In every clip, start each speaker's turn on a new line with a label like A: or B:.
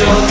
A: 줘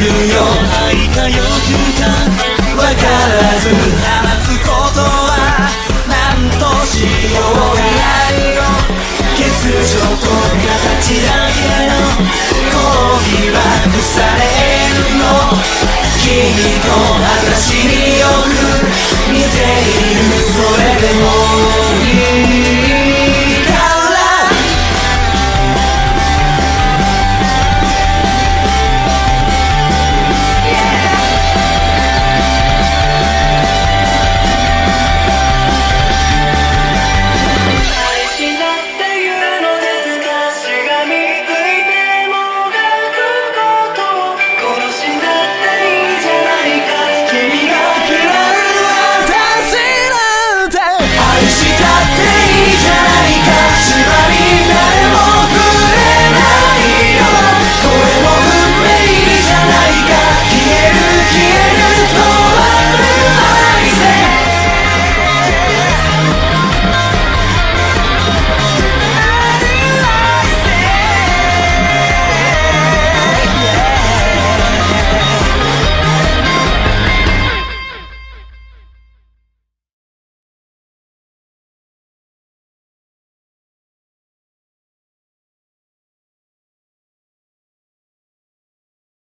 A: れるよ愛か欲か分からず話すことは何としようがないよ欠如と形だけの恋は腐れるの君と私に